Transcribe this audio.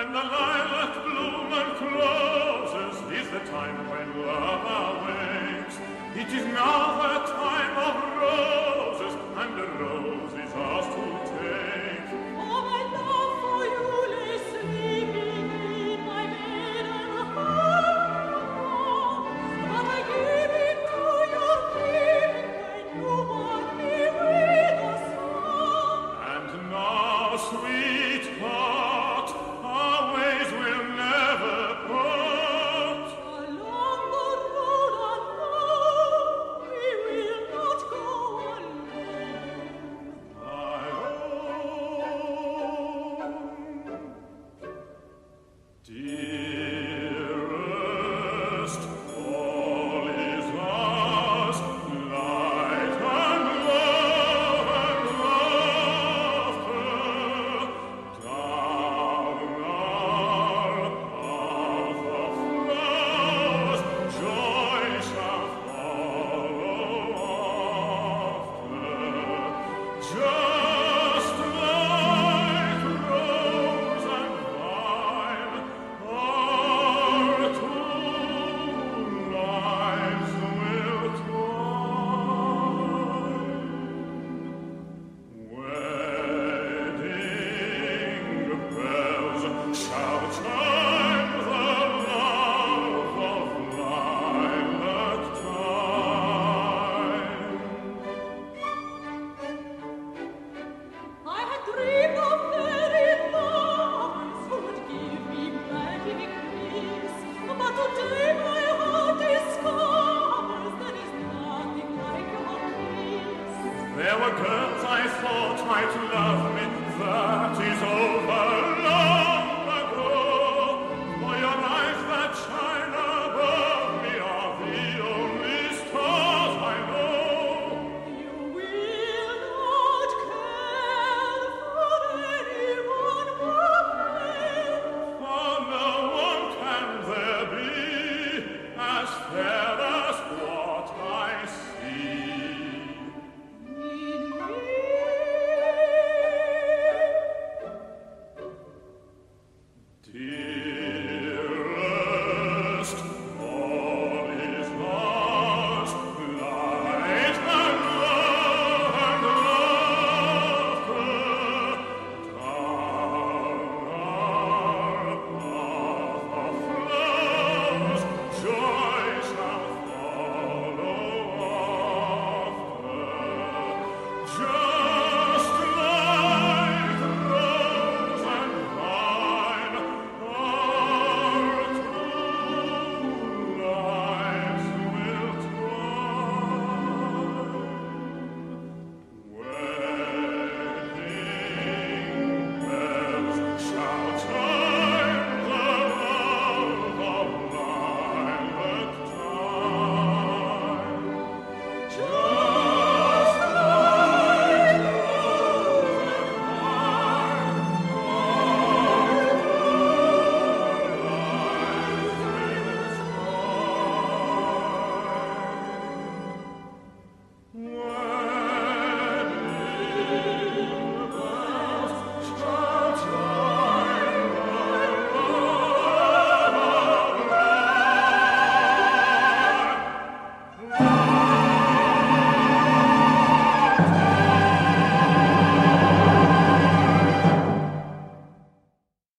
When the lilac bloom uncloses is the time when love awakes. It is now why to love me.